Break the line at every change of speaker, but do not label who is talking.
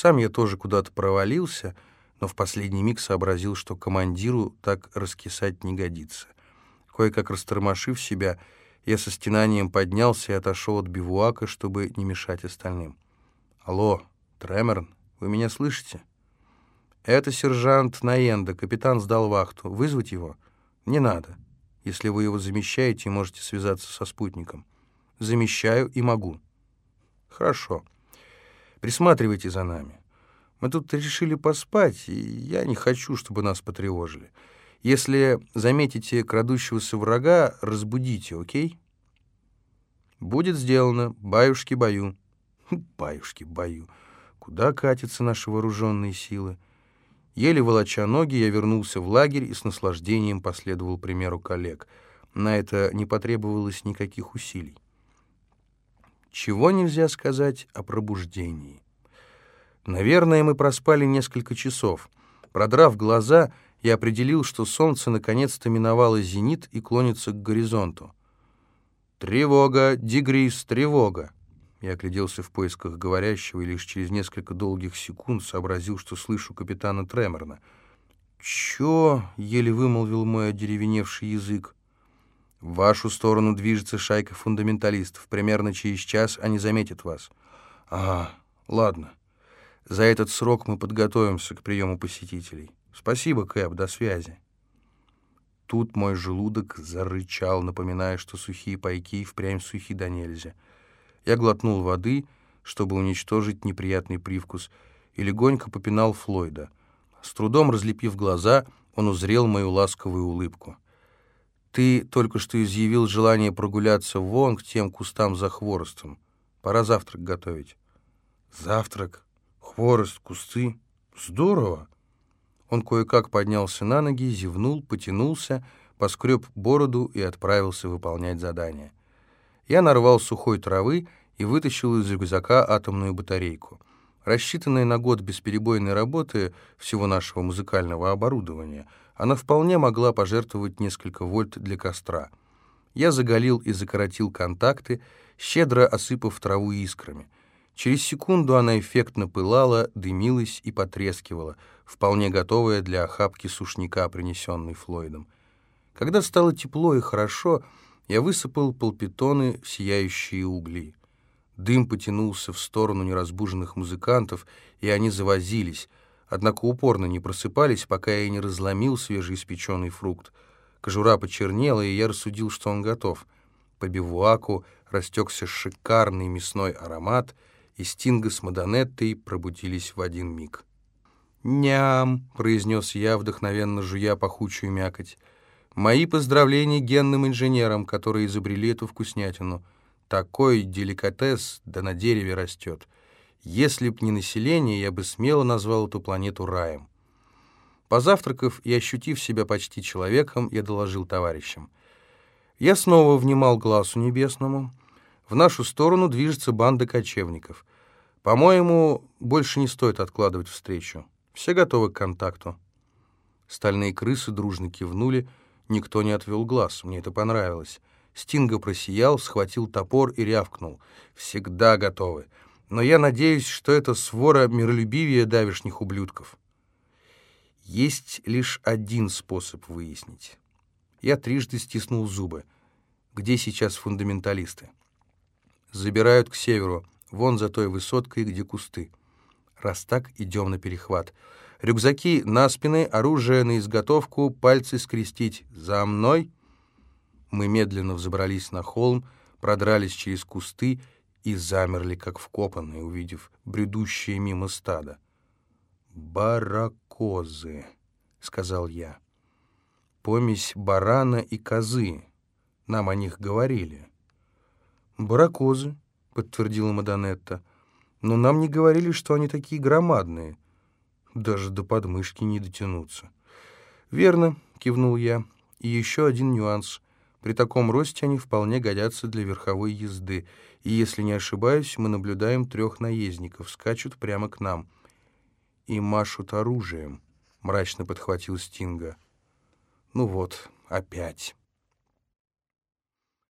Сам я тоже куда-то провалился, но в последний миг сообразил, что командиру так раскисать не годится. Кое-как растормошив себя, я со стенанием поднялся и отошел от бивуака, чтобы не мешать остальным. «Алло, Тремерн, вы меня слышите?» «Это сержант Наенда, капитан сдал вахту. Вызвать его?» «Не надо. Если вы его замещаете, можете связаться со спутником». «Замещаю и могу». «Хорошо. Присматривайте за нами. Мы тут решили поспать, и я не хочу, чтобы нас потревожили. Если заметите крадущегося врага, разбудите, окей?» «Будет сделано. Баюшки-баю». «Баюшки-баю. Куда катятся наши вооруженные силы?» Еле волоча ноги, я вернулся в лагерь и с наслаждением последовал примеру коллег. На это не потребовалось никаких усилий. Чего нельзя сказать о пробуждении? Наверное, мы проспали несколько часов. Продрав глаза, я определил, что солнце наконец-то миновало зенит и клонится к горизонту. «Тревога! Дигрис! Тревога!» Я огляделся в поисках говорящего и лишь через несколько долгих секунд сообразил, что слышу капитана Треморна. «Чё?» — еле вымолвил мой одеревеневший язык. «В вашу сторону движется шайка фундаменталистов. Примерно через час они заметят вас». «Ага, ладно. За этот срок мы подготовимся к приему посетителей. Спасибо, Кэп, до связи». Тут мой желудок зарычал, напоминая, что сухие пайки впрямь сухи да нельзя. Я глотнул воды, чтобы уничтожить неприятный привкус, и легонько попинал Флойда. С трудом разлепив глаза, он узрел мою ласковую улыбку. «Ты только что изъявил желание прогуляться вон к тем кустам за хворостом. Пора завтрак готовить». «Завтрак? Хворост, кусты? Здорово!» Он кое-как поднялся на ноги, зевнул, потянулся, поскреб бороду и отправился выполнять задание. Я нарвал сухой травы и вытащил из рюкзака атомную батарейку. Рассчитанная на год бесперебойной работы всего нашего музыкального оборудования, она вполне могла пожертвовать несколько вольт для костра. Я заголил и закоротил контакты, щедро осыпав траву искрами. Через секунду она эффектно пылала, дымилась и потрескивала, вполне готовая для охапки сушняка, принесенной Флойдом. Когда стало тепло и хорошо, я высыпал полпитоны в сияющие угли. Дым потянулся в сторону неразбуженных музыкантов, и они завозились, однако упорно не просыпались, пока я не разломил свежеиспеченный фрукт. Кожура почернела, и я рассудил, что он готов. По бивуаку растекся шикарный мясной аромат, и Стинга с Мадонеттой пробудились в один миг. «Ням!» — произнес я, вдохновенно жуя пахучую мякоть. Мои поздравления генным инженерам, которые изобрели эту вкуснятину. Такой деликатес да на дереве растет. Если б не население, я бы смело назвал эту планету раем. Позавтракав и ощутив себя почти человеком, я доложил товарищам. Я снова внимал глазу небесному. В нашу сторону движется банда кочевников. По-моему, больше не стоит откладывать встречу. Все готовы к контакту. Стальные крысы дружно кивнули — Никто не отвел глаз, мне это понравилось. Стинга просиял, схватил топор и рявкнул. «Всегда готовы. Но я надеюсь, что это свора миролюбивее давишних ублюдков». Есть лишь один способ выяснить. Я трижды стиснул зубы. Где сейчас фундаменталисты? Забирают к северу, вон за той высоткой, где кусты. Раз так, идем на перехват. Рюкзаки на спины, оружие на изготовку, пальцы скрестить. «За мной!» Мы медленно взобрались на холм, продрались через кусты и замерли, как вкопанные, увидев бредущее мимо стада. «Баракозы», — сказал я. «Помесь барана и козы. Нам о них говорили». «Баракозы», — подтвердила Мадонетта. «Но нам не говорили, что они такие громадные». Даже до подмышки не дотянуться. «Верно», — кивнул я. «И еще один нюанс. При таком росте они вполне годятся для верховой езды. И, если не ошибаюсь, мы наблюдаем трех наездников, скачут прямо к нам. И машут оружием», — мрачно подхватил Стинга. «Ну вот, опять».